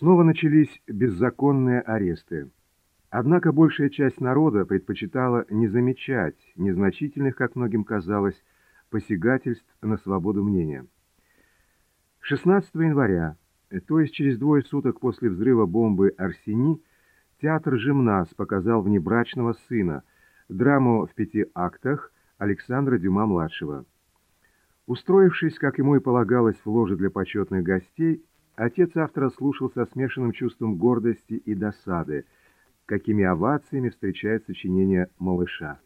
Снова начались беззаконные аресты. Однако большая часть народа предпочитала не замечать незначительных, как многим казалось, посягательств на свободу мнения. 16 января, то есть через двое суток после взрыва бомбы «Арсени», театр «Жимнас» показал внебрачного сына, драму в пяти актах Александра Дюма-младшего. Устроившись, как ему и полагалось, в ложе для почетных гостей, отец автора слушал со смешанным чувством гордости и досады, какими овациями встречает сочинение малыша.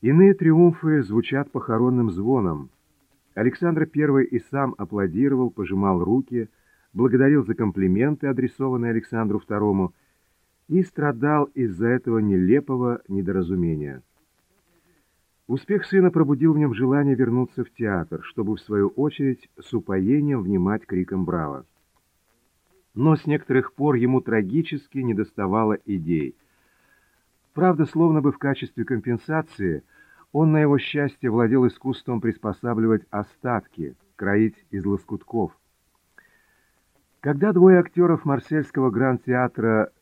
Иные триумфы звучат похоронным звоном. Александр I и сам аплодировал, пожимал руки, благодарил за комплименты, адресованные Александру II, и страдал из-за этого нелепого недоразумения. Успех сына пробудил в нем желание вернуться в театр, чтобы, в свою очередь, с упоением внимать криком «Браво!». Но с некоторых пор ему трагически недоставало идей. Правда, словно бы в качестве компенсации, он на его счастье владел искусством приспосабливать остатки, кроить из лоскутков. Когда двое актеров марсельского гранд-театра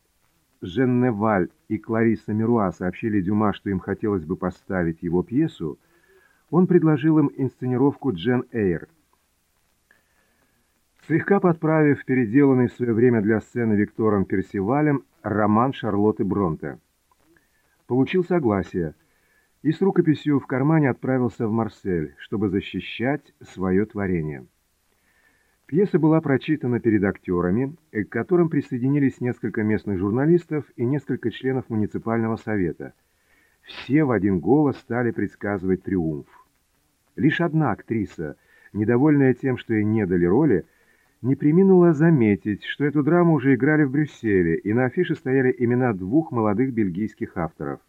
Женневаль и Клариса Мируа сообщили Дюма, что им хотелось бы поставить его пьесу, он предложил им инсценировку «Джен Эйр». Слегка подправив переделанный в свое время для сцены Виктором Персивалем роман Шарлотты Бронте. Получил согласие и с рукописью в кармане отправился в Марсель, чтобы защищать свое творение. Пьеса была прочитана перед актерами, к которым присоединились несколько местных журналистов и несколько членов муниципального совета. Все в один голос стали предсказывать триумф. Лишь одна актриса, недовольная тем, что ей не дали роли, не приминула заметить, что эту драму уже играли в Брюсселе, и на афише стояли имена двух молодых бельгийских авторов.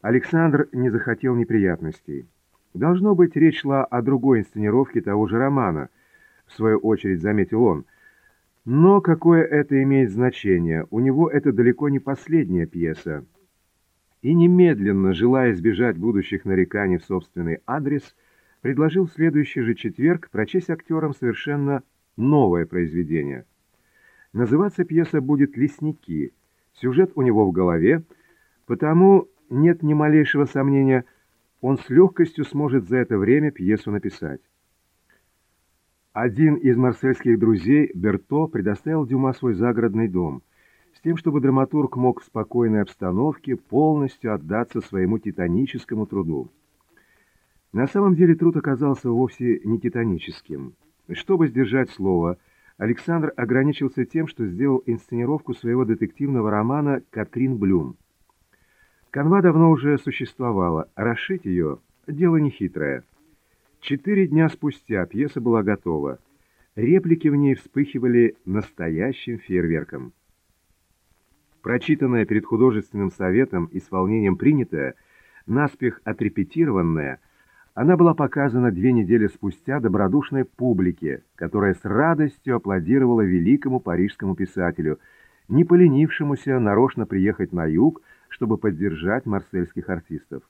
Александр не захотел неприятностей. Должно быть, речь шла о другой инсценировке того же романа – в свою очередь заметил он. Но какое это имеет значение? У него это далеко не последняя пьеса. И немедленно, желая избежать будущих нареканий в собственный адрес, предложил в следующий же четверг прочесть актерам совершенно новое произведение. Называться пьеса будет «Лесники». Сюжет у него в голове, потому нет ни малейшего сомнения, он с легкостью сможет за это время пьесу написать. Один из марсельских друзей, Берто, предоставил Дюма свой загородный дом, с тем, чтобы драматург мог в спокойной обстановке полностью отдаться своему титаническому труду. На самом деле труд оказался вовсе не титаническим. Чтобы сдержать слово, Александр ограничился тем, что сделал инсценировку своего детективного романа «Катрин Блюм». Канва давно уже существовала, а расшить ее – дело нехитрое – Четыре дня спустя пьеса была готова. Реплики в ней вспыхивали настоящим фейерверком. Прочитанная перед художественным советом и с волнением принятая, наспех отрепетированная, она была показана две недели спустя добродушной публике, которая с радостью аплодировала великому парижскому писателю, не поленившемуся нарочно приехать на юг, чтобы поддержать марсельских артистов.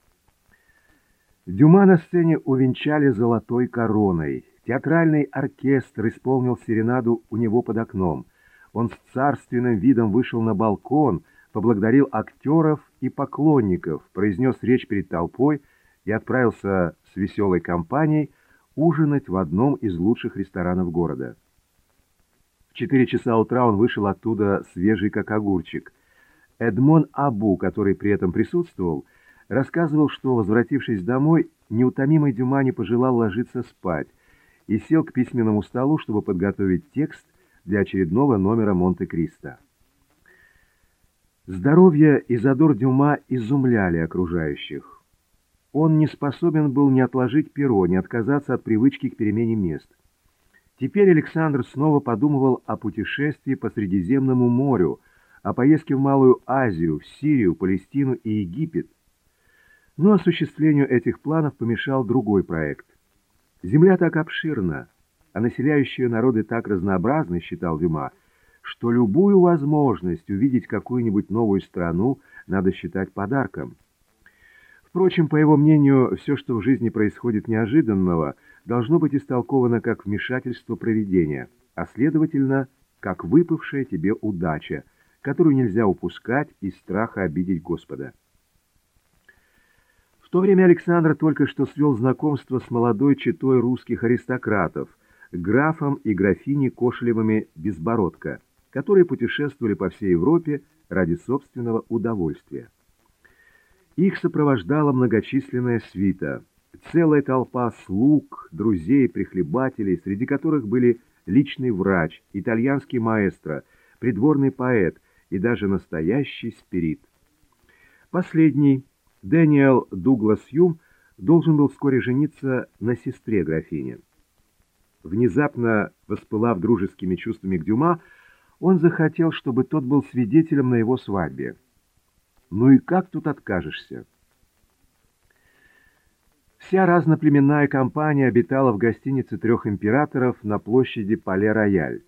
Дюма на сцене увенчали золотой короной. Театральный оркестр исполнил серенаду у него под окном. Он с царственным видом вышел на балкон, поблагодарил актеров и поклонников, произнес речь перед толпой и отправился с веселой компанией ужинать в одном из лучших ресторанов города. В четыре часа утра он вышел оттуда свежий как огурчик. Эдмон Абу, который при этом присутствовал, рассказывал, что, возвратившись домой, неутомимый Дюма не пожелал ложиться спать и сел к письменному столу, чтобы подготовить текст для очередного номера «Монте-Кристо». Здоровье и задор Дюма изумляли окружающих. Он не способен был ни отложить перо, ни отказаться от привычки к перемене мест. Теперь Александр снова подумывал о путешествии по Средиземному морю, о поездке в Малую Азию, в Сирию, Палестину и Египет, но осуществлению этих планов помешал другой проект. Земля так обширна, а населяющие народы так разнообразны, считал Дюма, что любую возможность увидеть какую-нибудь новую страну надо считать подарком. Впрочем, по его мнению, все, что в жизни происходит неожиданного, должно быть истолковано как вмешательство провидения, а следовательно, как выпавшая тебе удача, которую нельзя упускать из страха обидеть Господа. В то время Александр только что свел знакомство с молодой четой русских аристократов, графом и графиней Кошелевыми Безбородко, которые путешествовали по всей Европе ради собственного удовольствия. Их сопровождала многочисленная свита, целая толпа слуг, друзей, прихлебателей, среди которых были личный врач, итальянский маэстро, придворный поэт и даже настоящий спирит. Последний, Дэниел Дуглас Юм, должен был вскоре жениться на сестре графини. Внезапно воспылав дружескими чувствами к Дюма, он захотел, чтобы тот был свидетелем на его свадьбе. Ну и как тут откажешься? Вся разноплеменная компания обитала в гостинице трех императоров на площади Пале-Рояль.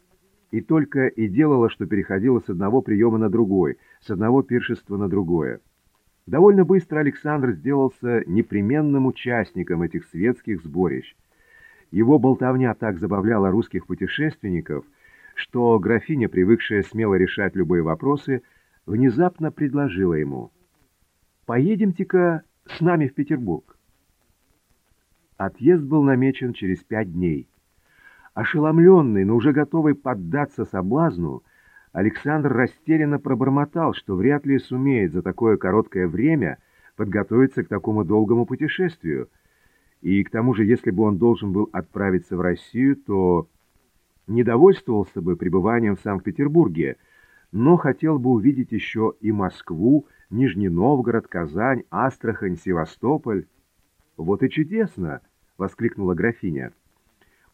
И только и делала, что переходила с одного приема на другой, с одного пиршества на другое. Довольно быстро Александр сделался непременным участником этих светских сборищ. Его болтовня так забавляла русских путешественников, что графиня, привыкшая смело решать любые вопросы, внезапно предложила ему «Поедемте-ка с нами в Петербург». Отъезд был намечен через пять дней. Ошеломленный, но уже готовый поддаться соблазну, Александр растерянно пробормотал, что вряд ли сумеет за такое короткое время подготовиться к такому долгому путешествию. И к тому же, если бы он должен был отправиться в Россию, то не довольствовался бы пребыванием в Санкт-Петербурге, но хотел бы увидеть еще и Москву, Нижний Новгород, Казань, Астрахань, Севастополь. «Вот и чудесно!» — воскликнула графиня.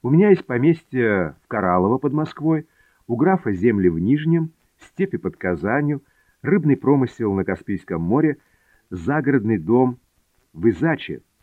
«У меня есть поместье в Коралово под Москвой, у графа земли в Нижнем, степи под Казанью, рыбный промысел на Каспийском море, загородный дом. В Изаче —